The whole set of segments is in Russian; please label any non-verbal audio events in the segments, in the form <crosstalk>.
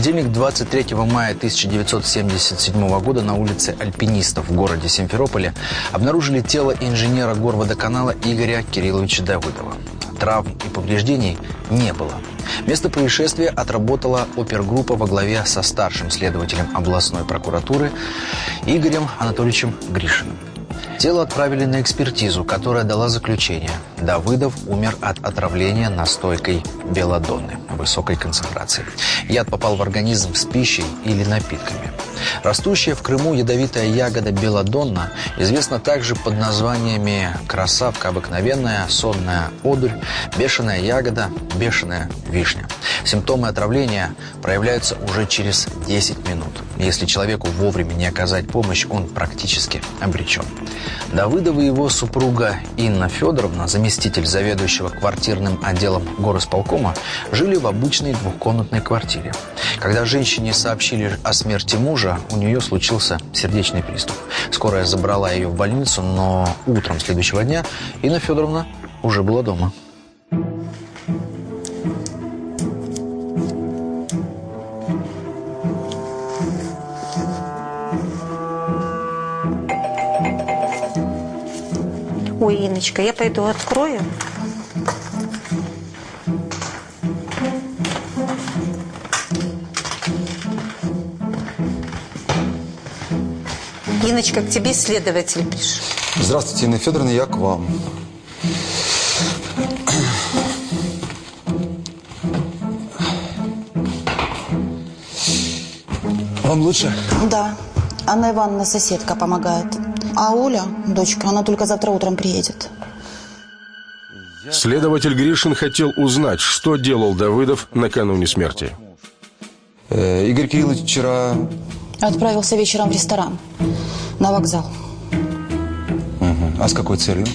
Понедельник, 23 мая 1977 года на улице Альпинистов в городе Симферополе обнаружили тело инженера горводоканала Игоря Кирилловича Давыдова. Травм и повреждений не было. Место происшествия отработала опергруппа во главе со старшим следователем областной прокуратуры Игорем Анатольевичем Гришиным. Тело отправили на экспертизу, которая дала заключение. Давыдов умер от отравления настойкой белладонны высокой концентрации. Яд попал в организм с пищей или напитками. Растущая в Крыму ядовитая ягода белладонна известна также под названиями красавка обыкновенная, сонная одурь, бешеная ягода, бешеная вишня. Симптомы отравления проявляются уже через 10 минут. Если человеку вовремя не оказать помощь, он практически обречен. Давыдова и его супруга Инна Федоровна, заместитель заведующего квартирным отделом горосполкома, жили в обычной двухкомнатной квартире. Когда женщине сообщили о смерти мужа, у нее случился сердечный приступ. Скорая забрала ее в больницу, но утром следующего дня Инна Федоровна уже была дома. Ой, Иночка, я пойду открою. Иночка, к тебе следователь пришел. Здравствуйте, Инна Федоровна, я к вам. Вам лучше? Да. Анна Ивановна, соседка, помогает. А Оля, дочка, она только завтра утром приедет. Следователь Гришин хотел узнать, что делал Давыдов накануне смерти. Э, Игорь Кириллович вчера... Отправился вечером в ресторан. На вокзал. Угу. А с какой целью?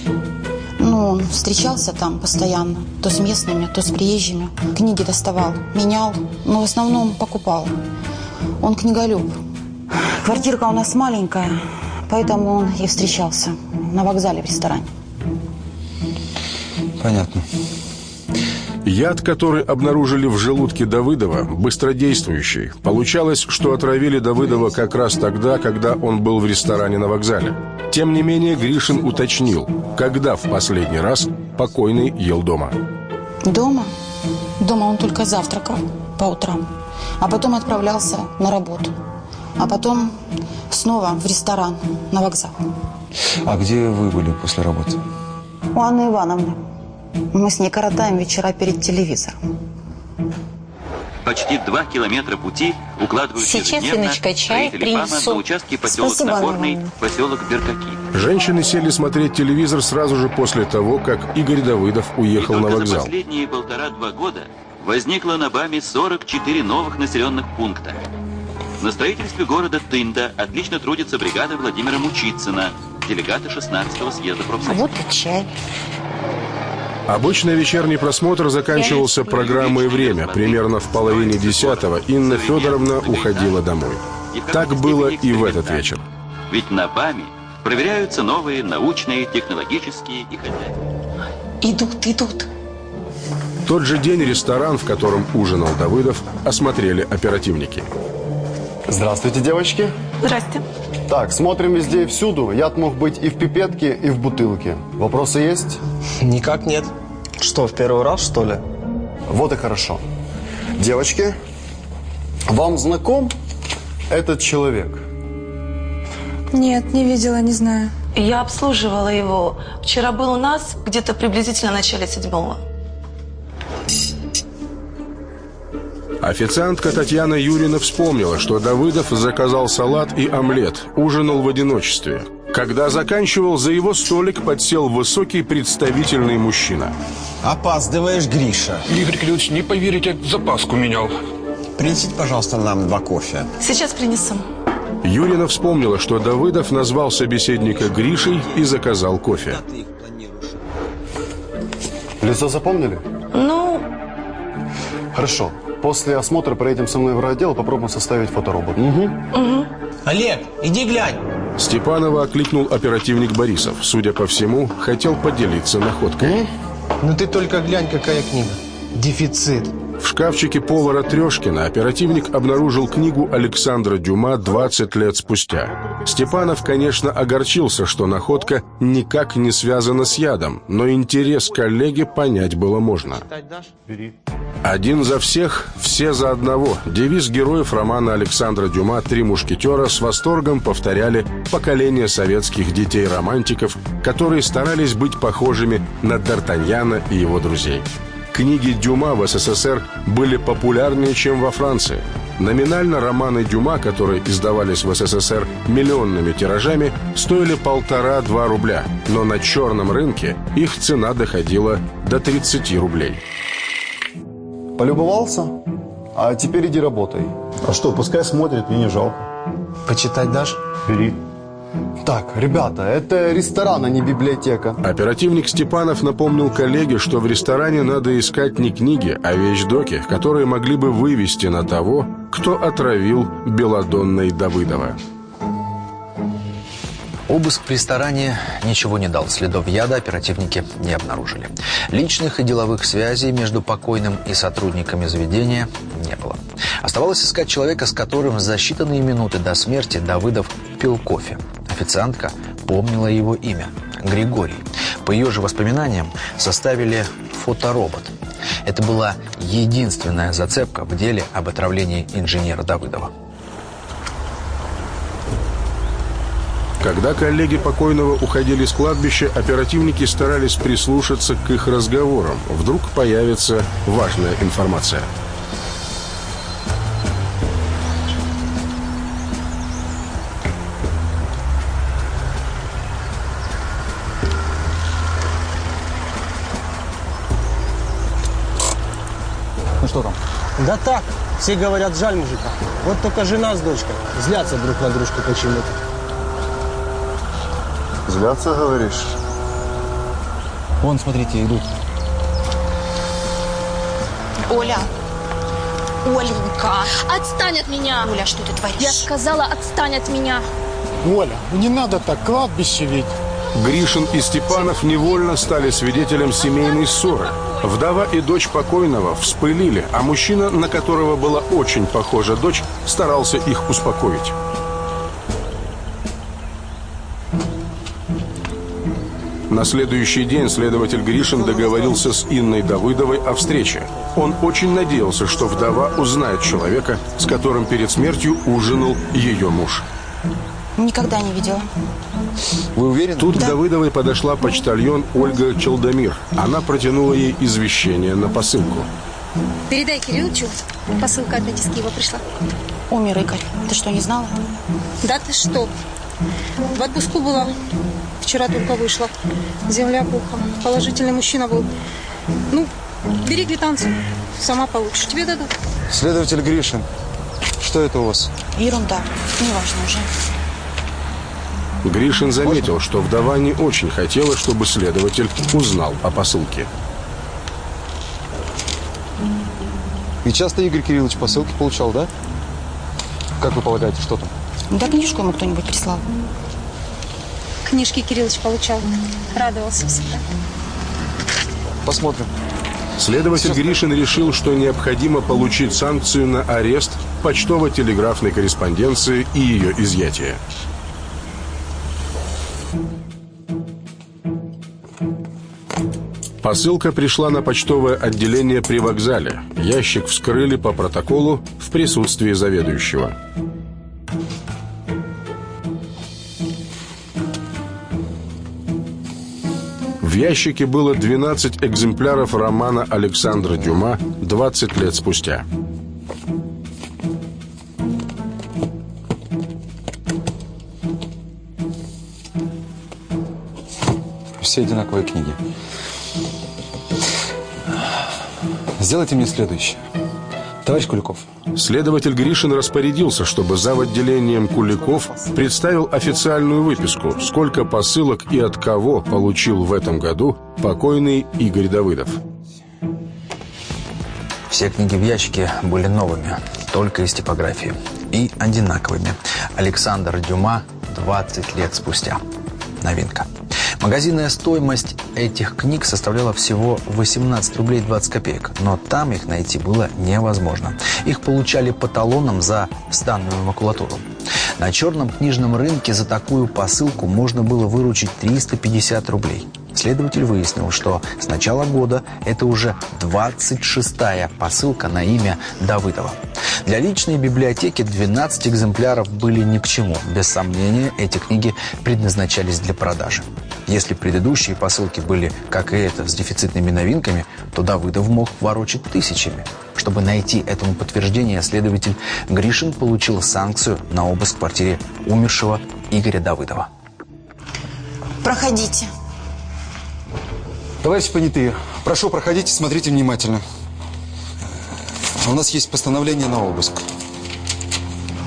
Ну, он встречался там постоянно. То с местными, то с приезжими. Книги доставал, менял, но в основном покупал. Он книголюб. Квартирка у нас маленькая, поэтому он и встречался на вокзале в ресторане. Понятно. Яд, который обнаружили в желудке Давыдова, быстродействующий. Получалось, что отравили Давыдова как раз тогда, когда он был в ресторане на вокзале. Тем не менее, Гришин уточнил, когда в последний раз покойный ел дома. Дома? Дома он только завтракал по утрам, а потом отправлялся на работу. А потом снова в ресторан, на вокзал. А где вы были после работы? У Анны Ивановны. Мы с ней коротаем вечера перед телевизором. Почти два километра пути укладываются Сейчас, Инночка, чай принесу. на участке поселок Спасибо, Нагорный, поселок Беркаки. Женщины сели смотреть телевизор сразу же после того, как Игорь Давыдов уехал И на только за вокзал. последние полтора-два года возникло на БАМе 44 новых населенных пункта. На строительстве города Тында отлично трудится бригада Владимира Мучицына, делегата 16-го съезда А профсоюза. вот и чай. Обычный вечерний просмотр заканчивался программой «Время». Примерно в половине десятого Инна Федоровна уходила домой. Так было и в этот вечер. Ведь на БАМе Проверяются новые научные, технологические и хозяйственные. Идут, идут. Тот же день ресторан, в котором ужинал Давыдов, осмотрели оперативники. Здравствуйте, девочки. Здрасте. Так, смотрим везде и всюду. Яд мог быть и в пипетке, и в бутылке. Вопросы есть? Никак нет. Что, в первый раз, что ли? Вот и хорошо. Девочки, вам знаком этот человек? Нет, не видела, не знаю. Я обслуживала его. Вчера был у нас где-то приблизительно в начале седьмого. Официантка Татьяна Юрина вспомнила, что Давыдов заказал салат и омлет, ужинал в одиночестве. Когда заканчивал, за его столик подсел высокий представительный мужчина. Опаздываешь, Гриша. Игорь Кириллович, не поверите, запаску менял. Принесите, пожалуйста, нам два кофе. Сейчас принесу. Юрина вспомнила, что Давыдов назвал собеседника Гришей и заказал кофе. Лицо запомнили? Ну, Хорошо. После осмотра проедем со мной в райотдел, попробуем составить фоторобот. Угу. Олег, иди глянь. Степанова окликнул оперативник Борисов. Судя по всему, хотел поделиться находкой. Ну ты только глянь, какая книга. Дефицит. В шкафчике повара Трешкина оперативник обнаружил книгу Александра Дюма 20 лет спустя. Степанов, конечно, огорчился, что находка никак не связана с ядом, но интерес коллеги понять было можно. Один за всех, все за одного. Девиз героев романа Александра Дюма «Три мушкетера» с восторгом повторяли поколение советских детей-романтиков, которые старались быть похожими на Д'Артаньяна и его друзей. Книги Дюма в СССР были популярнее, чем во Франции. Номинально романы Дюма, которые издавались в СССР миллионными тиражами, стоили полтора-два рубля, но на черном рынке их цена доходила до 30 рублей. Полюбовался? А теперь иди работай. А что, пускай смотрит, мне не жалко. Почитать дашь? Бери. Так, ребята, это ресторан, а не библиотека. Оперативник Степанов напомнил коллеге, что в ресторане надо искать не книги, а вещдоки, которые могли бы вывести на того, кто отравил Беладонной Давыдова. Обыск в ресторане ничего не дал. Следов яда оперативники не обнаружили. Личных и деловых связей между покойным и сотрудниками заведения не было. Оставалось искать человека, с которым за считанные минуты до смерти Давыдов пил кофе. Официантка помнила его имя – Григорий. По ее же воспоминаниям составили фоторобот. Это была единственная зацепка в деле об отравлении инженера Давыдова. Когда коллеги покойного уходили с кладбища, оперативники старались прислушаться к их разговорам. Вдруг появится важная информация. Все говорят, жаль мужика. Вот только жена с дочкой злятся друг на дружку почему-то. Злятся, говоришь? Вон, смотрите, идут. Оля. Оленька. Отстань от меня! Оля, что ты творишь? Я сказала, отстань от меня! Оля, ну не надо так, кладбище ведь. Гришин и Степанов невольно стали свидетелем семейной ссоры. Вдова и дочь покойного вспылили, а мужчина, на которого была очень похожа дочь, старался их успокоить. На следующий день следователь Гришин договорился с Инной Давыдовой о встрече. Он очень надеялся, что вдова узнает человека, с которым перед смертью ужинал ее муж. Никогда не видела. Вы уверены? Тут к Давыдовой подошла почтальон Ольга Челдомир. Она протянула ей извещение на посылку. Передай Кирилловичу, посылка от Нади с Киева пришла. Умер Игорь. Ты что, не знала? Да ты что? В отпуску была. Вчера только вышла. Земля пухом. Положительный мужчина был. Ну, бери квитанцию. Сама получишь. Тебе дадут. Следователь Гришин, что это у вас? Ерунда. Неважно уже. Гришин заметил, что вдова не очень хотела, чтобы следователь узнал о посылке. И часто Игорь Кириллович посылки получал, да? Как вы полагаете, что там? Да книжку ему кто-нибудь прислал. книжки Кириллович получал. Радовался всегда. Посмотрим. Следователь Гришин решил, что необходимо получить санкцию на арест почтово-телеграфной корреспонденции и ее изъятие. Посылка пришла на почтовое отделение при вокзале. Ящик вскрыли по протоколу в присутствии заведующего. В ящике было 12 экземпляров романа Александра Дюма «20 лет спустя». Все одинаковые книги. Сделайте мне следующее. Товарищ Куликов. Следователь Гришин распорядился, чтобы зав. отделением Куликов представил официальную выписку, сколько посылок и от кого получил в этом году покойный Игорь Давыдов. Все книги в ящике были новыми, только из типографии. И одинаковыми. Александр Дюма 20 лет спустя. Новинка. Магазинная стоимость этих книг составляла всего 18 рублей 20 копеек, но там их найти было невозможно. Их получали по талонам за станную макулатуру. На черном книжном рынке за такую посылку можно было выручить 350 рублей. Следователь выяснил, что с начала года это уже 26-я посылка на имя Давыдова. Для личной библиотеки 12 экземпляров были ни к чему. Без сомнения, эти книги предназначались для продажи. Если предыдущие посылки были, как и эта, с дефицитными новинками, то Давыдов мог ворочать тысячами. Чтобы найти этому подтверждение, следователь Гришин получил санкцию на обыск в квартире умершего Игоря Давыдова. Проходите. Товарищи понятые, прошу, проходите, смотрите внимательно. У нас есть постановление на обыск.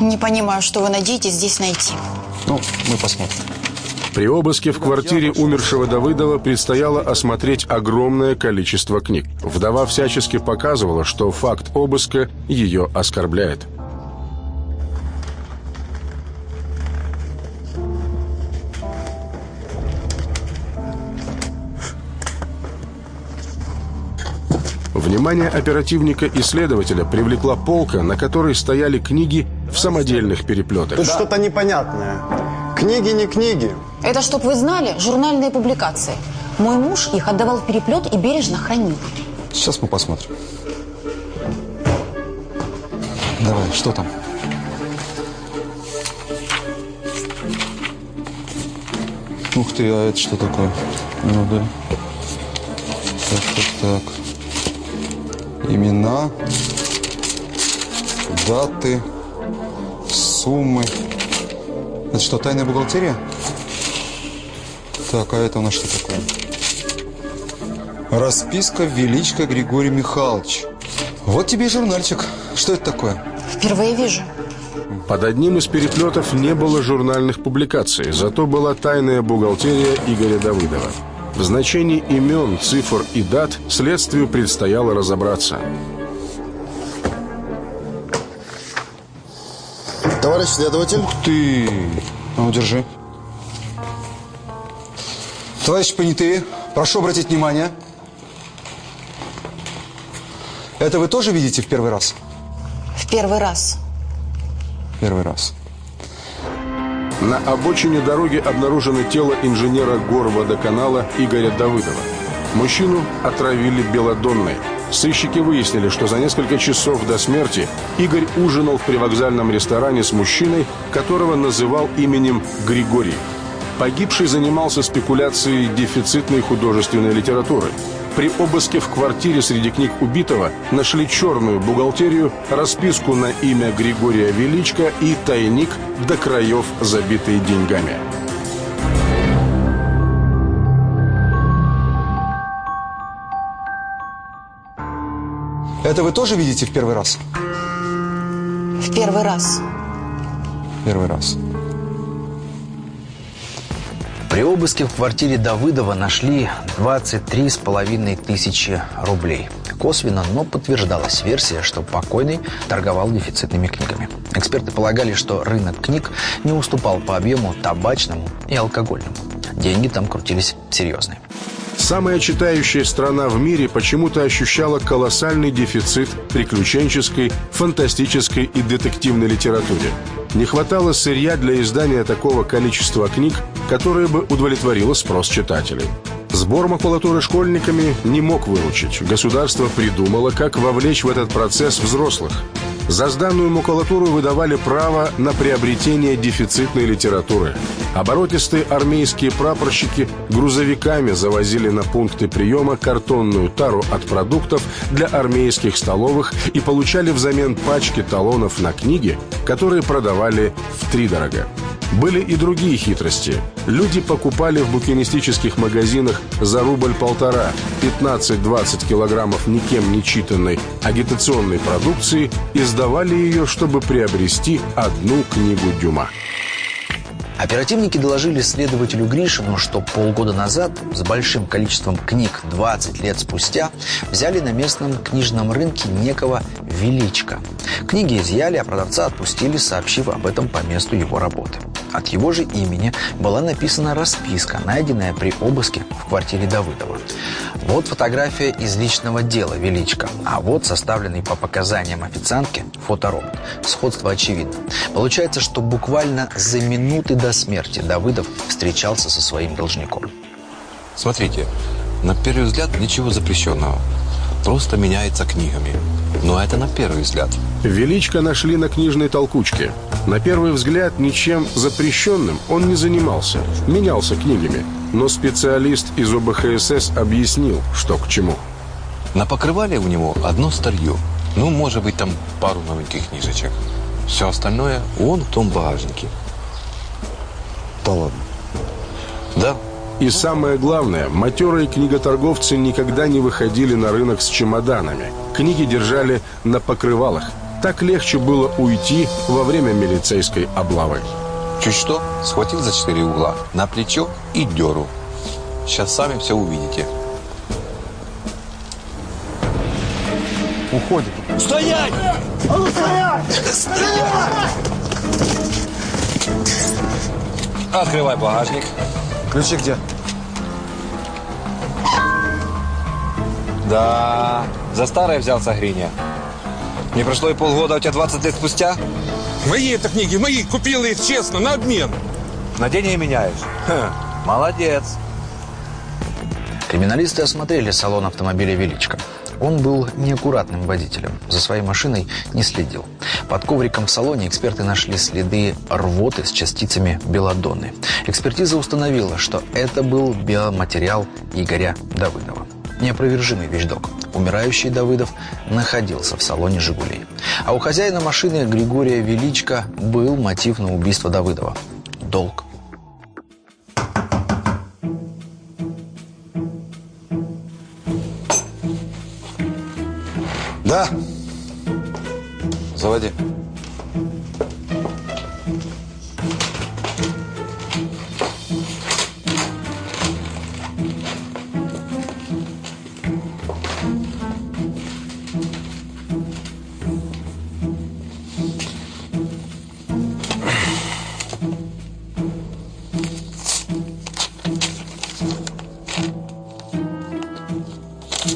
Не понимаю, что вы надеетесь здесь найти. Ну, мы посмотрим. При обыске в квартире умершего Давыдова предстояло осмотреть огромное количество книг. Вдова всячески показывала, что факт обыска ее оскорбляет. Внимание оперативника и следователя привлекла полка, на которой стояли книги в самодельных переплетах. Тут что-то непонятное. Книги не книги. Это, чтоб вы знали, журнальные публикации. Мой муж их отдавал в переплет и бережно хранил. Сейчас мы посмотрим. Давай, что там? Ух ты, а это что такое? Ну да. Так, так, так. Имена, даты, суммы. Это что, тайная бухгалтерия? Так, а это у нас что такое? Расписка Величко Григорий Михайлович. Вот тебе и журнальчик. Что это такое? Впервые вижу. Под одним из переплетов не было журнальных публикаций, зато была тайная бухгалтерия Игоря Давыдова. В значении имен, цифр и дат следствию предстояло разобраться. Товарищ следователь. Ух ты! Ну, держи. Товарищи понятые, прошу обратить внимание. Это вы тоже видите в первый раз? В первый раз. Первый раз. На обочине дороги обнаружено тело инженера горводоканала Игоря Давыдова. Мужчину отравили белодонной. Сыщики выяснили, что за несколько часов до смерти Игорь ужинал в привокзальном ресторане с мужчиной, которого называл именем Григорий. Погибший занимался спекуляцией дефицитной художественной литературы. При обыске в квартире среди книг убитого нашли черную бухгалтерию, расписку на имя Григория Величко и тайник до краев, забитый деньгами. Это вы тоже видите в первый раз? В первый раз. Первый раз. При обыске в квартире Давыдова нашли 23 с половиной тысячи рублей. Косвенно, но подтверждалась версия, что покойный торговал дефицитными книгами. Эксперты полагали, что рынок книг не уступал по объему табачному и алкогольному. Деньги там крутились серьезные. Самая читающая страна в мире почему-то ощущала колоссальный дефицит приключенческой, фантастической и детективной литературе. Не хватало сырья для издания такого количества книг, которое бы удовлетворило спрос читателей. Сбор макулатуры школьниками не мог выручить. Государство придумало, как вовлечь в этот процесс взрослых. За сданную макулатуру выдавали право на приобретение дефицитной литературы. Оборотистые армейские прапорщики грузовиками завозили на пункты приема картонную тару от продуктов для армейских столовых и получали взамен пачки талонов на книги, которые продавали в три дорога. Были и другие хитрости. Люди покупали в букинистических магазинах за рубль-полтора 15-20 килограммов никем не читанной агитационной продукции и сдавали ее, чтобы приобрести одну книгу Дюма. Оперативники доложили следователю Гришину, что полгода назад с большим количеством книг 20 лет спустя взяли на местном книжном рынке некого Величко. Книги изъяли, а продавца отпустили, сообщив об этом по месту его работы. От его же имени была написана расписка, найденная при обыске в квартире Давыдова. Вот фотография из личного дела Величко, а вот составленный по показаниям официантки фоторобот. Сходство очевидно. Получается, что буквально за минуты до смерти Давыдов встречался со своим должником. Смотрите, на первый взгляд ничего запрещенного. Просто меняется книгами. Но это на первый взгляд. Величко нашли на книжной толкучке. На первый взгляд ничем запрещенным он не занимался, менялся книгами. Но специалист из ОБХСС объяснил, что к чему. На покрывале у него одно старье. Ну, может быть, там пару новеньких книжечек. Все остальное он в том багажнике. Да ладно. И самое главное, матерые книготорговцы никогда не выходили на рынок с чемоданами. Книги держали на покрывалах. Так легче было уйти во время милицейской облавы. Чуть что, схватил за четыре угла, на плечо и деру. Сейчас сами все увидите. Уходит. Стоять! А ну стоять! Стоять! Открывай багажник. Ключи где? Да, за старое взялся Гриня. Не прошло и полгода, у тебя 20 лет спустя? Мои это книги, мои, купил их честно, на обмен. На деньги меняешь? Ха, молодец. Криминалисты осмотрели салон автомобиля «Величко». Он был неаккуратным водителем. За своей машиной не следил. Под ковриком в салоне эксперты нашли следы рвоты с частицами белладонны. Экспертиза установила, что это был биоматериал Игоря Давыдова. Неопровержимый вещдок. Умирающий Давыдов находился в салоне «Жигулей». А у хозяина машины Григория Величко был мотив на убийство Давыдова – долг. Да. Заводи.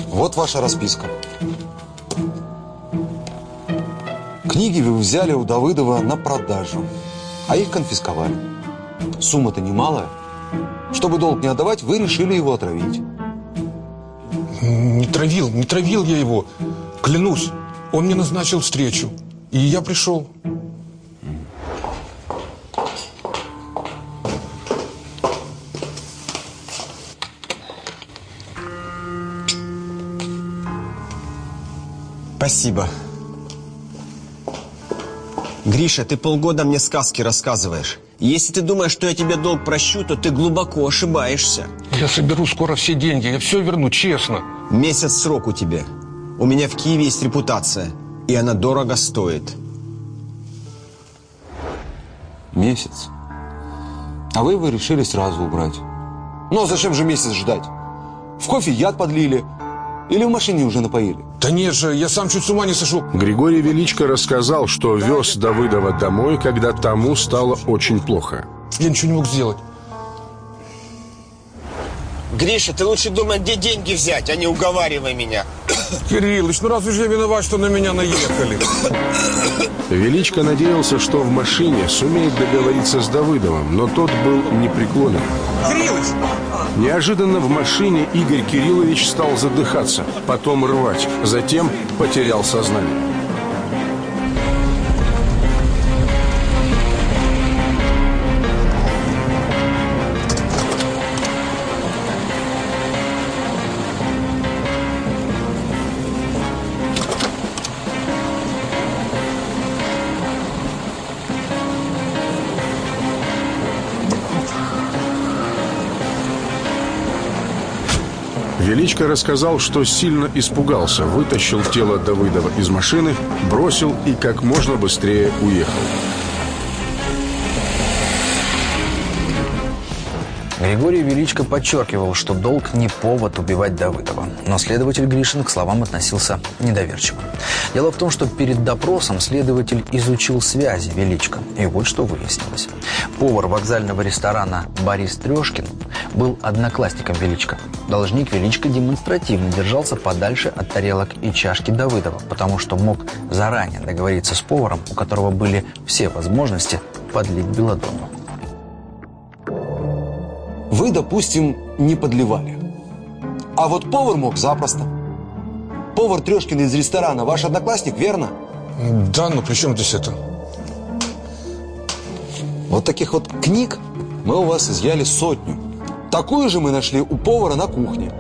Вот ваша расписка. Книги вы взяли у Давыдова на продажу, а их конфисковали. Сумма-то немалая. Чтобы долг не отдавать, вы решили его отравить. Не травил, не травил я его. Клянусь, он мне назначил встречу. И я пришел. Спасибо. Гриша, ты полгода мне сказки рассказываешь. Если ты думаешь, что я тебе долг прощу, то ты глубоко ошибаешься. Я соберу скоро все деньги, я все верну, честно. Месяц срок у тебя. У меня в Киеве есть репутация, и она дорого стоит. Месяц. А вы его решили сразу убрать. Ну а зачем же месяц ждать? В кофе яд подлили. Или в машине уже напоили? Да нет же, я сам чуть с ума не сошел. Григорий Величко рассказал, что вез Давыдова домой, когда тому стало очень плохо. Я ничего не мог сделать. Гриша, ты лучше думай, где деньги взять, а не уговаривай меня. <coughs> Кириллыч, ну разве же я виноват, что на меня наехали? Величко надеялся, что в машине сумеет договориться с Давыдовым, но тот был непреклонен. Кириллыч! Неожиданно в машине Игорь Кириллович стал задыхаться, потом рвать, затем потерял сознание. Величко рассказал, что сильно испугался, вытащил тело Давыдова из машины, бросил и как можно быстрее уехал. Григорий Величко подчеркивал, что долг не повод убивать Давыдова. Но следователь Гришин к словам относился недоверчиво. Дело в том, что перед допросом следователь изучил связи Величко. И вот что выяснилось. Повар вокзального ресторана Борис Трешкин был одноклассником Величко. Должник Величко демонстративно держался подальше от тарелок и чашки Давыдова, потому что мог заранее договориться с поваром, у которого были все возможности подлить белодонну. Вы, допустим, не подливали. А вот повар мог запросто. Повар Трешкин из ресторана ваш одноклассник, верно? Да, но при чем здесь это? Вот таких вот книг мы у вас изъяли сотню. Такую же мы нашли у повара на кухне.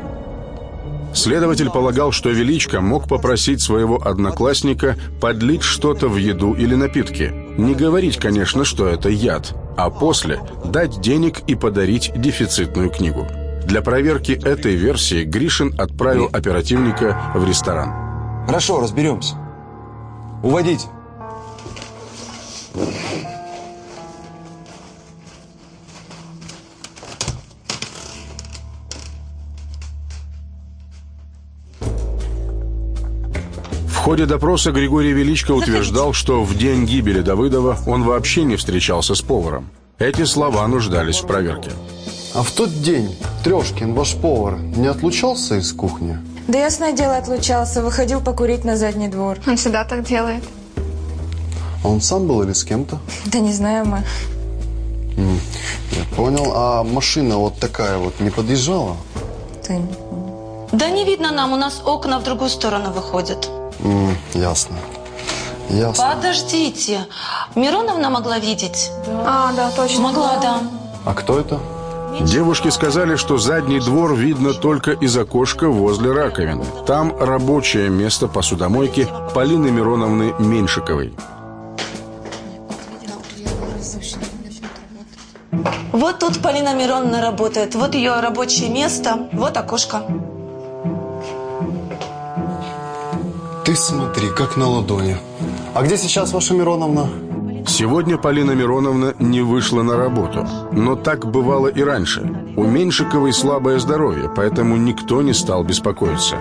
Следователь полагал, что Величко мог попросить своего одноклассника подлить что-то в еду или напитки. Не говорить, конечно, что это яд, а после дать денег и подарить дефицитную книгу. Для проверки этой версии Гришин отправил оперативника в ресторан. Хорошо, разберемся. Уводите. Ходе допроса Григорий Величко утверждал, что в день гибели Давыдова он вообще не встречался с поваром. Эти слова нуждались в проверке. А в тот день Трешкин, ваш повар, не отлучался из кухни? Да ясное дело отлучался, выходил покурить на задний двор. Он всегда так делает. А он сам был или с кем-то? Да не знаю мы. Я понял. А машина вот такая вот не подъезжала? Ты... Да не видно нам, у нас окна в другую сторону выходят. М, Ясно. Ясно. Подождите, Мироновна могла видеть? А, да, точно. Могла, да. А кто это? Девушки сказали, что задний двор видно только из окошка возле раковины. Там рабочее место посудомойки Полины Мироновны Меньшиковой. Вот тут Полина Мироновна работает. Вот ее рабочее место, вот окошко. Ты смотри, как на ладони. А где сейчас ваша Мироновна? Сегодня Полина Мироновна не вышла на работу. Но так бывало и раньше. У Меньшиковой слабое здоровье, поэтому никто не стал беспокоиться.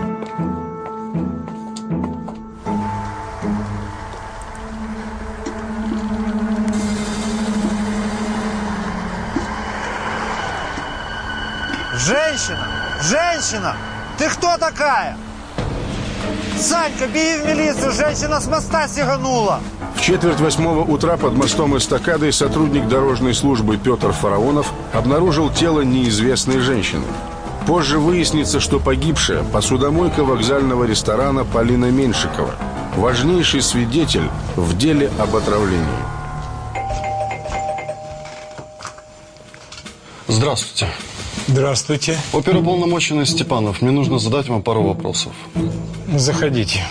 Женщина! Женщина! Ты кто такая? Санька, беги в милицию, женщина с моста сиганула. В четверть восьмого утра под мостом эстакады сотрудник дорожной службы Петр Фараонов обнаружил тело неизвестной женщины. Позже выяснится, что погибшая – посудомойка вокзального ресторана Полина Меньшикова, важнейший свидетель в деле об отравлении. Здравствуйте. Здравствуйте. Оперуполномоченный Степанов, мне нужно задать вам пару вопросов. Заходите.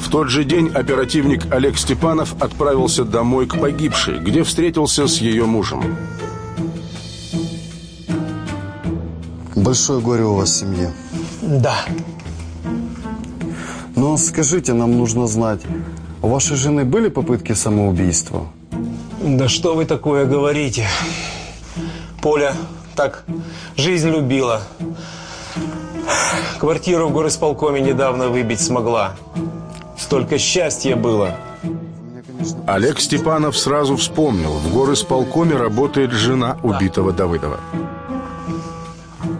В тот же день оперативник Олег Степанов отправился домой к погибшей, где встретился с ее мужем. Большое горе у вас в семье. Да. Но скажите, нам нужно знать, у вашей жены были попытки самоубийства? Да что вы такое говорите? Поля так жизнь любила. Квартиру в горосполкоме недавно выбить смогла. Столько счастья было. Олег Степанов сразу вспомнил, в горосполкоме работает жена убитого Давыдова.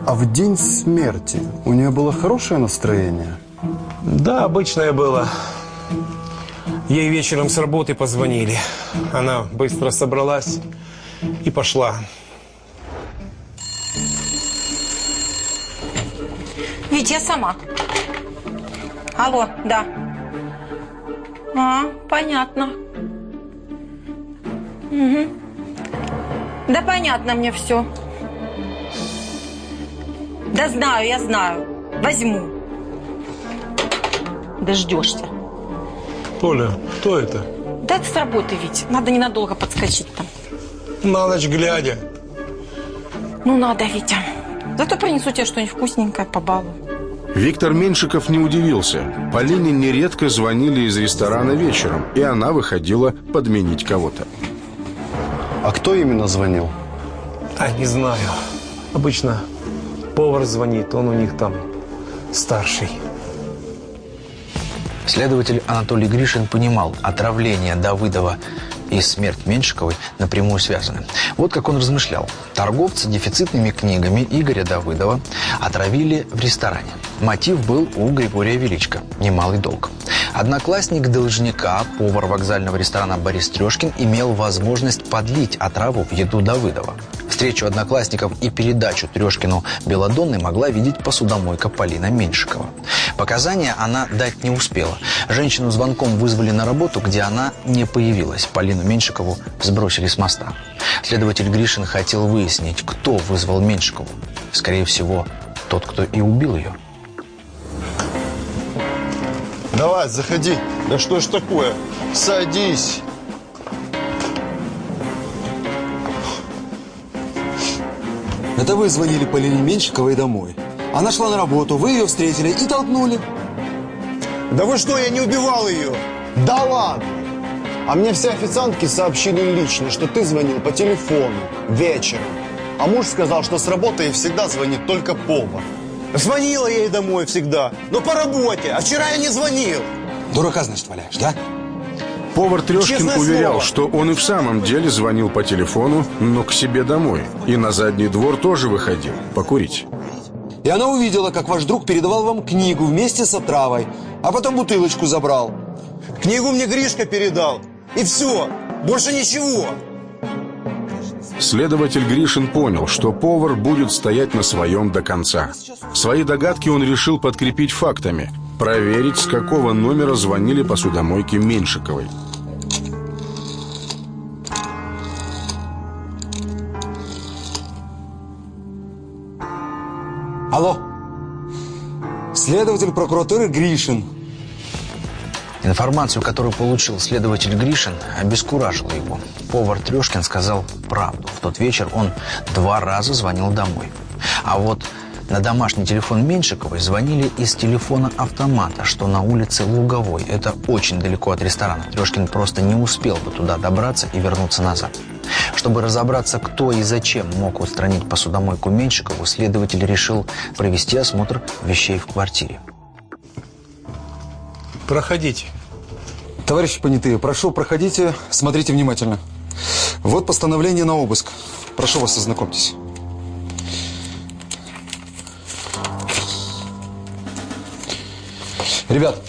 А в день смерти у нее было хорошее настроение? Да, обычное было. Ей вечером с работы позвонили. Она быстро собралась и пошла. Ведь я сама. Алло, да. А, понятно. Угу. Да понятно мне все. Да знаю, я знаю. Возьму. Дождешься. Толя, кто это? Да с работы ведь. Надо ненадолго подскочить там. На ночь глядя. Ну надо, Витя. Зато принесу тебе что-нибудь вкусненькое по балу. Виктор Меньшиков не удивился. Полине нередко звонили из ресторана вечером, и она выходила подменить кого-то. А кто именно звонил? А, не знаю. Обычно повар звонит, он у них там старший. Следователь Анатолий Гришин понимал, отравление Давыдова и смерть Меньшиковой напрямую связаны. Вот как он размышлял. Торговцы дефицитными книгами Игоря Давыдова отравили в ресторане. Мотив был у Григория Величко – немалый долг. Одноклассник должника, повар вокзального ресторана Борис Трешкин, имел возможность подлить отраву в еду Давыдова. Встречу одноклассников и передачу Трешкину Беладонны могла видеть посудомойка Полина Меньшикова. Показания она дать не успела. Женщину звонком вызвали на работу, где она не появилась. Полину Меньшикову сбросили с моста. Следователь Гришин хотел выяснить, кто вызвал Меньшикову. Скорее всего, тот, кто и убил ее. Давай, заходи. Да что ж такое? Садись. Это вы звонили Полине Меньшиковой домой. Она шла на работу, вы ее встретили и толкнули. Да вы что, я не убивал ее? Да ладно. А мне все официантки сообщили лично, что ты звонил по телефону вечером. А муж сказал, что с работы ей всегда звонит только повар. Звонила ей домой всегда, но по работе. А вчера я не звонил. Дурака, значит, валяешь, да? Повар Трешкин Честное уверял, слово. что он и в самом деле звонил по телефону, но к себе домой. И на задний двор тоже выходил, покурить. И она увидела, как ваш друг передавал вам книгу вместе с отравой, а потом бутылочку забрал. Книгу мне Гришка передал. И все. Больше ничего. Следователь Гришин понял, что повар будет стоять на своем до конца. Свои догадки он решил подкрепить фактами. Проверить, с какого номера звонили посудомойке Меньшиковой. Алло. Следователь прокуратуры Гришин. Информацию, которую получил следователь Гришин, обескуражила его. Повар Трешкин сказал правду. В тот вечер он два раза звонил домой. А вот на домашний телефон Меньшиковой звонили из телефона автомата, что на улице Луговой. Это очень далеко от ресторана. Трешкин просто не успел бы туда добраться и вернуться назад. Чтобы разобраться, кто и зачем мог устранить посудомойку Меньшикову, следователь решил провести осмотр вещей в квартире. Проходите. Товарищи понятые, прошу, проходите, смотрите внимательно. Вот постановление на обыск. Прошу вас, ознакомьтесь. Ребят,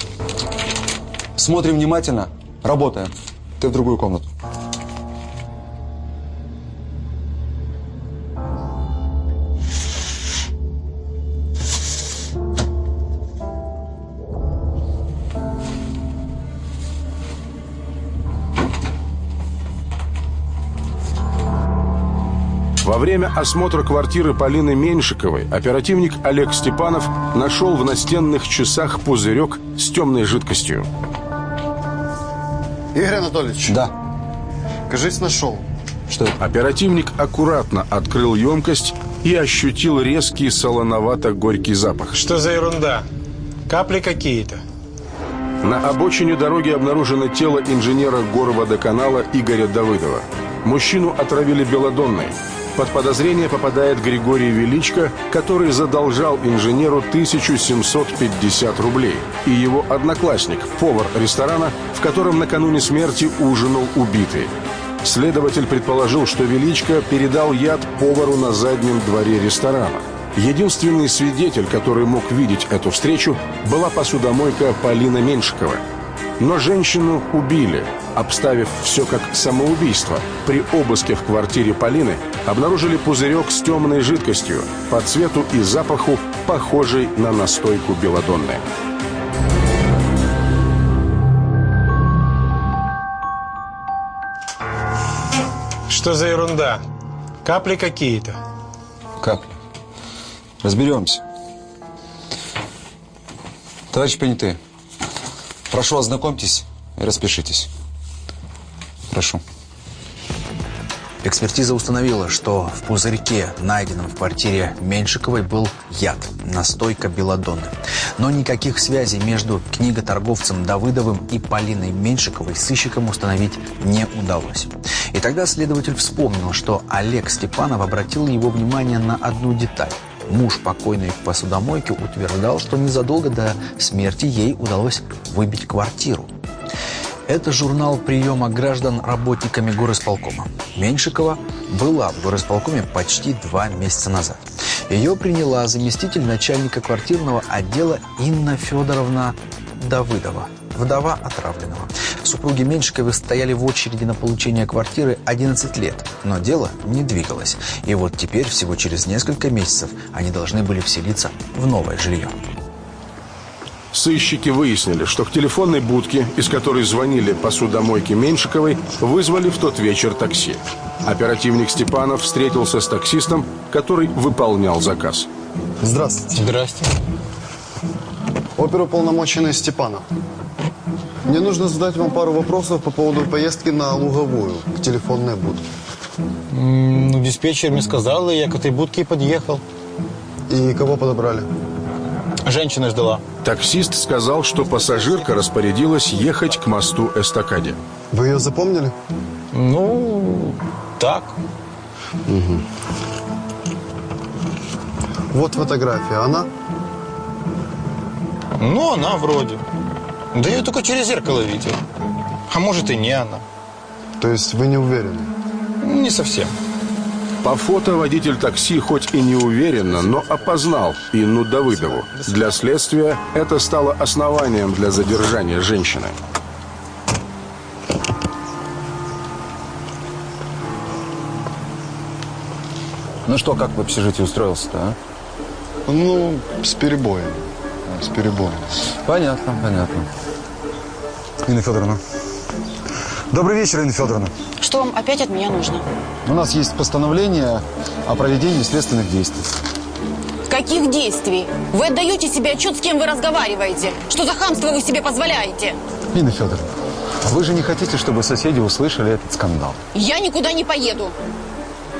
смотрим внимательно, работаем. Ты в другую комнату. Во время осмотра квартиры Полины Меньшиковой оперативник Олег Степанов нашел в настенных часах пузырек с темной жидкостью. Игорь Анатольевич. Да. Кажись, нашел. Что это? Оперативник аккуратно открыл емкость и ощутил резкий солоновато-горький запах. Что за ерунда? Капли какие-то. На обочине дороги обнаружено тело инженера горводоканала Игоря Давыдова. Мужчину отравили белодонной. Под подозрение попадает Григорий Величко, который задолжал инженеру 1750 рублей, и его одноклассник, повар ресторана, в котором накануне смерти ужинал убитый. Следователь предположил, что Величко передал яд повару на заднем дворе ресторана. Единственный свидетель, который мог видеть эту встречу, была посудомойка Полина Меньшикова. Но женщину убили, обставив все как самоубийство. При обыске в квартире Полины обнаружили пузырек с темной жидкостью, по цвету и запаху похожий на настойку белодонны. Что за ерунда? Капли какие-то. Капли. Разберемся. Товарищ понятые, прошу ознакомьтесь и распишитесь. Прошу. Экспертиза установила, что в пузырьке, найденном в квартире Меньшиковой, был яд, настойка белладонны. Но никаких связей между книготорговцем Давыдовым и Полиной Меньшиковой сыщикам установить не удалось. И тогда следователь вспомнил, что Олег Степанов обратил его внимание на одну деталь. Муж покойной в посудомойке утверждал, что незадолго до смерти ей удалось выбить квартиру. Это журнал приема граждан работниками горосполкома. Меньшикова была в горосполкоме почти два месяца назад. Ее приняла заместитель начальника квартирного отдела Инна Федоровна Давыдова, вдова отравленного. Супруги Меньшиковы стояли в очереди на получение квартиры 11 лет, но дело не двигалось. И вот теперь, всего через несколько месяцев, они должны были вселиться в новое жилье. Сыщики выяснили, что к телефонной будке, из которой звонили посудомойке Меньшиковой, вызвали в тот вечер такси. Оперативник Степанов встретился с таксистом, который выполнял заказ. Здравствуйте. Здравствуйте. Оперуполномоченный Степанов. Мне нужно задать вам пару вопросов по поводу поездки на Луговую, к телефонной будке. Ну, диспетчер мне сказал, и я к этой будке и подъехал. И кого подобрали? Женщина ждала. Таксист сказал, что пассажирка распорядилась ехать к мосту Эстакаде. Вы ее запомнили? Ну, так. Угу. Вот фотография. Она? Ну, она вроде. Да я только через зеркало видел. А может и не она. То есть вы не уверены? Не совсем. По фото водитель такси хоть и не уверенно, но опознал Инну Давыдову. Для следствия это стало основанием для задержания женщины. Ну что, как в общежитии устроился-то, а? Ну, с перебоем. С перебоем. Понятно, понятно. Инна Федоровна. Добрый вечер, Инна Федоровна. Что вам опять от меня нужно? У нас есть постановление о проведении следственных действий. Каких действий? Вы отдаете себе отчет, с кем вы разговариваете? Что за хамство вы себе позволяете? Инна Федоровна, вы же не хотите, чтобы соседи услышали этот скандал? Я никуда не поеду.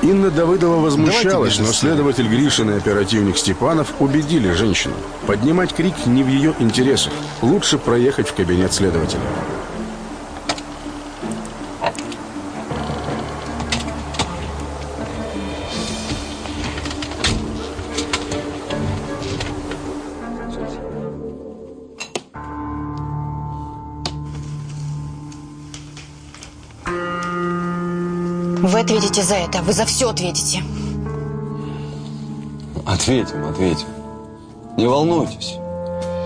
Инна Давыдова возмущалась, но следователь Гришин и оперативник Степанов убедили женщину. Поднимать крик не в ее интересах. Лучше проехать в кабинет следователя. Ответите за это. Вы за все ответите. Ответим, ответим. Не волнуйтесь.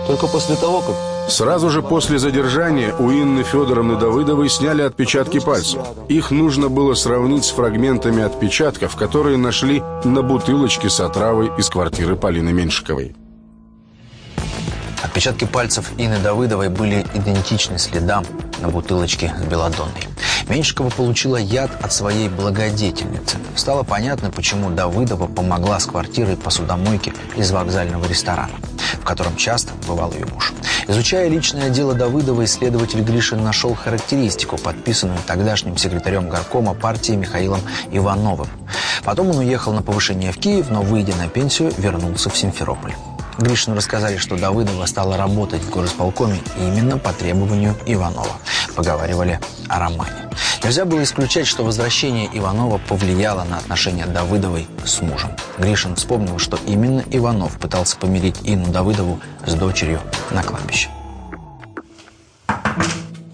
Только после того, как... Сразу же после задержания у Инны Федоровны Давыдовой сняли отпечатки пальцев. Их нужно было сравнить с фрагментами отпечатков, которые нашли на бутылочке с отравой из квартиры Полины Меньшиковой. Отпечатки пальцев Инны Давыдовой были идентичны следам на бутылочке с белладонной. Меньшикова получила яд от своей благодетельницы. Стало понятно, почему Давыдова помогла с квартирой посудомойки из вокзального ресторана, в котором часто бывал ее муж. Изучая личное дело Давыдовой, следователь Гришин нашел характеристику, подписанную тогдашним секретарем горкома партии Михаилом Ивановым. Потом он уехал на повышение в Киев, но, выйдя на пенсию, вернулся в Симферополь. Гришину рассказали, что Давыдова стала работать в горосполкоме именно по требованию Иванова. поговаривали о романе. Нельзя было исключать, что возвращение Иванова повлияло на отношения Давыдовой с мужем. Гришин вспомнил, что именно Иванов пытался помирить Инну Давыдову с дочерью на кладбище.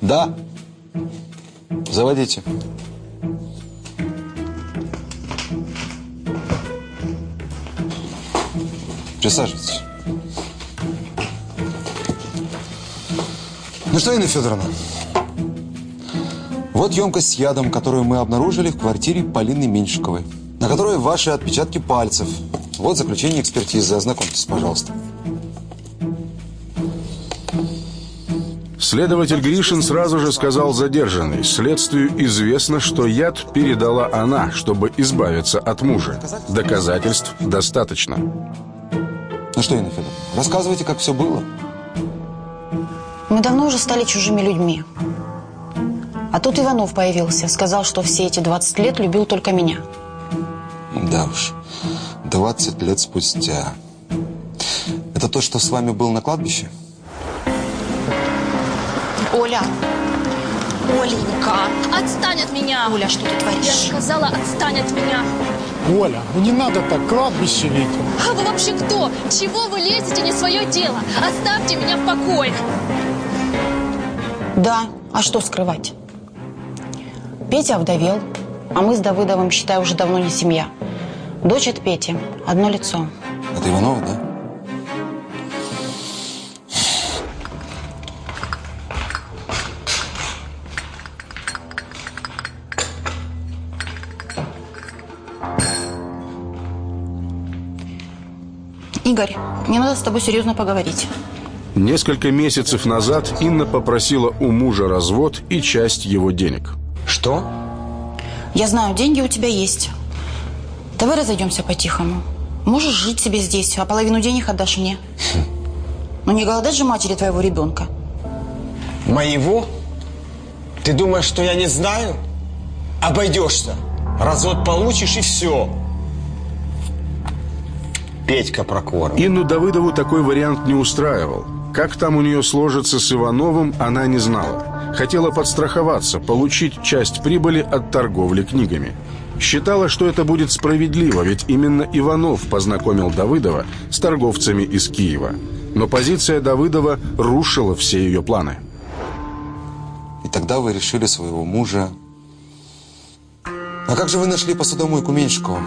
Да. Заводите. Присаживайтесь. Ну что, Инна Федоровна, вот емкость с ядом, которую мы обнаружили в квартире Полины Меньшиковой, на которой ваши отпечатки пальцев. Вот заключение экспертизы. Ознакомьтесь, пожалуйста. Следователь Гришин сразу же сказал задержанный. Следствию известно, что яд передала она, чтобы избавиться от мужа. Доказательств достаточно. Ну что, Инна Федоровна, рассказывайте, как все было. Мы давно уже стали чужими людьми. А тут Иванов появился, сказал, что все эти 20 лет любил только меня. Да уж, 20 лет спустя. Это то, что с вами был на кладбище? Оля, Оленька, Отстань от меня! Оля, что ты творишь? Я сказала, отстань от меня! Оля, ну не надо так, кладбище ведь. А вы вообще кто? Чего вы лезете не свое дело? Оставьте меня в покое! Да, а что скрывать? Петя овдовел, а мы с Давыдовым, считай, уже давно не семья. Дочь от Пети, одно лицо. Это Иванов, да? Игорь, мне надо с тобой серьезно поговорить. Несколько месяцев назад Инна попросила у мужа развод и часть его денег. Что? Я знаю, деньги у тебя есть. Давай разойдемся по-тихому. Можешь жить себе здесь, а половину денег отдашь мне. Ну не голодать же матери твоего ребенка. Моего? Ты думаешь, что я не знаю? Обойдешься. Развод получишь и все. Петька Прокоров. Инну Давыдову такой вариант не устраивал. Как там у нее сложится с Ивановым, она не знала. Хотела подстраховаться, получить часть прибыли от торговли книгами. Считала, что это будет справедливо, ведь именно Иванов познакомил Давыдова с торговцами из Киева. Но позиция Давыдова рушила все ее планы. И тогда вы решили своего мужа... А как же вы нашли посудомойку Меньшикова?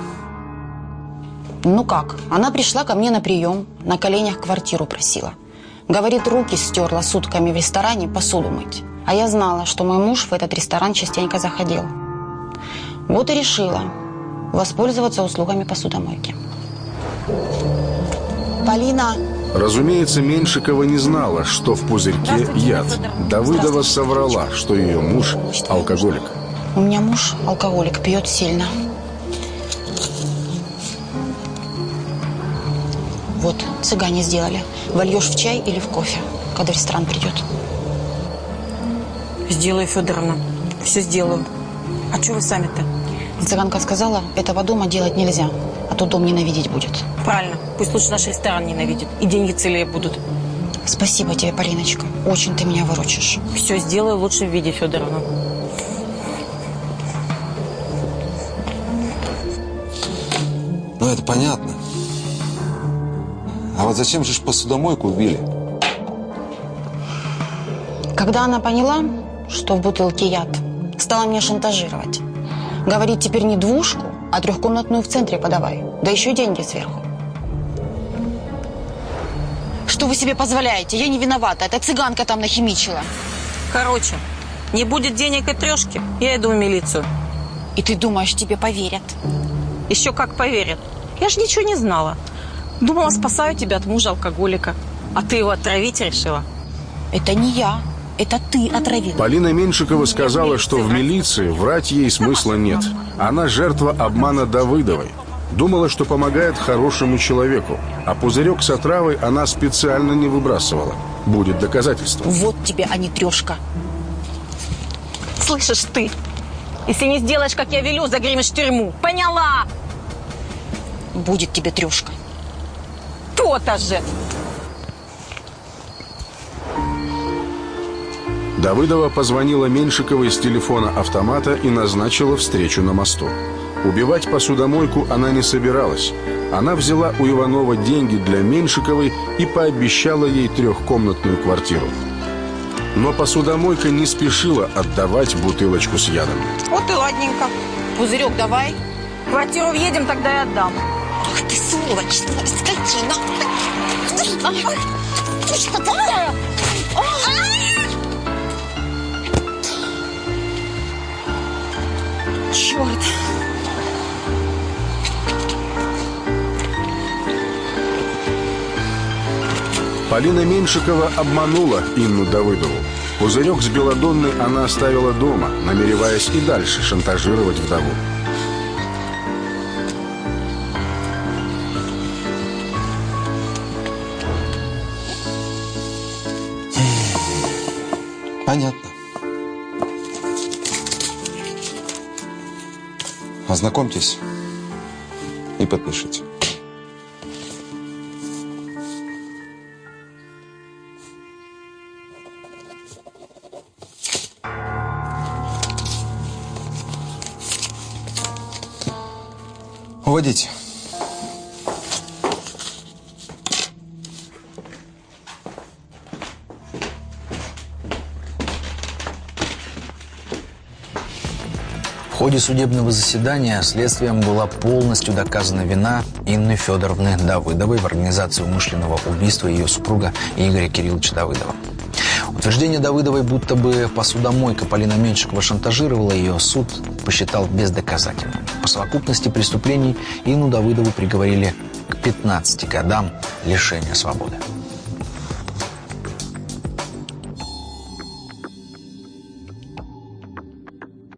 Ну как? Она пришла ко мне на прием, на коленях квартиру просила. Говорит, руки стерла сутками в ресторане посуду мыть. А я знала, что мой муж в этот ресторан частенько заходил. Вот и решила воспользоваться услугами посудомойки. Полина, Разумеется, Меньшикова не знала, что в пузырьке яд. Давыдова соврала, что ее муж – алкоголик. у меня муж алкоголик, пьет сильно. Вот, цыгане сделали. Вольешь в чай или в кофе, когда в ресторан придет. Сделаю, Федоровна. Все сделаю. А что вы сами-то? Цыганка сказала, этого дома делать нельзя, а то дом ненавидеть будет. Правильно. Пусть лучше наш ресторан ненавидит. И деньги целее будут. Спасибо тебе, Полиночка. Очень ты меня выручишь. Все сделаю в лучшем виде, Федоровна. Ну, это понятно. А вот зачем же ж посудомойку убили? Когда она поняла, что в бутылке яд, стала меня шантажировать. Говорит, теперь не двушку, а трехкомнатную в центре подавай. Да еще деньги сверху. Что вы себе позволяете? Я не виновата. Эта цыганка там нахимичила. Короче, не будет денег и трешки, я иду в милицию. И ты думаешь, тебе поверят? Еще как поверят. Я же ничего не знала. Думала, спасаю тебя от мужа алкоголика. А ты его отравить решила? Это не я. Это ты отравила. Полина Меньшикова сказала, что в милиции врать ей смысла нет. Она жертва обмана Давыдовой. Думала, что помогает хорошему человеку. А пузырек с отравой она специально не выбрасывала. Будет доказательство. Вот тебе, а не трешка. Слышишь ты? Если не сделаешь, как я велю, загремишь в тюрьму. Поняла? Будет тебе трешка. То-то же! Давыдова позвонила Меньшиковой с телефона автомата и назначила встречу на мосту. Убивать посудомойку она не собиралась. Она взяла у Иванова деньги для Меньшиковой и пообещала ей трехкомнатную квартиру. Но посудомойка не спешила отдавать бутылочку с ядом. Вот и ладненько. Пузырек давай. Квартиру въедем, тогда и отдам. Сволочь, скотина! Ты что такая? Черт! Полина Меньшикова обманула Инну Давыдову. Пузырек с белодонной она оставила дома, намереваясь и дальше шантажировать вдову. Понятно. Ознакомьтесь и подпишите. Уводите. Ходе судебного заседания следствием была полностью доказана вина Инны Федоровны Давыдовой в организации умышленного убийства ее супруга Игоря Кирилловича Давыдова. Утверждение Давыдовой, будто бы посудомойка Полина Меньшикова шантажировала ее, суд посчитал бездоказательным. По совокупности преступлений Инну Давыдову приговорили к 15 годам лишения свободы.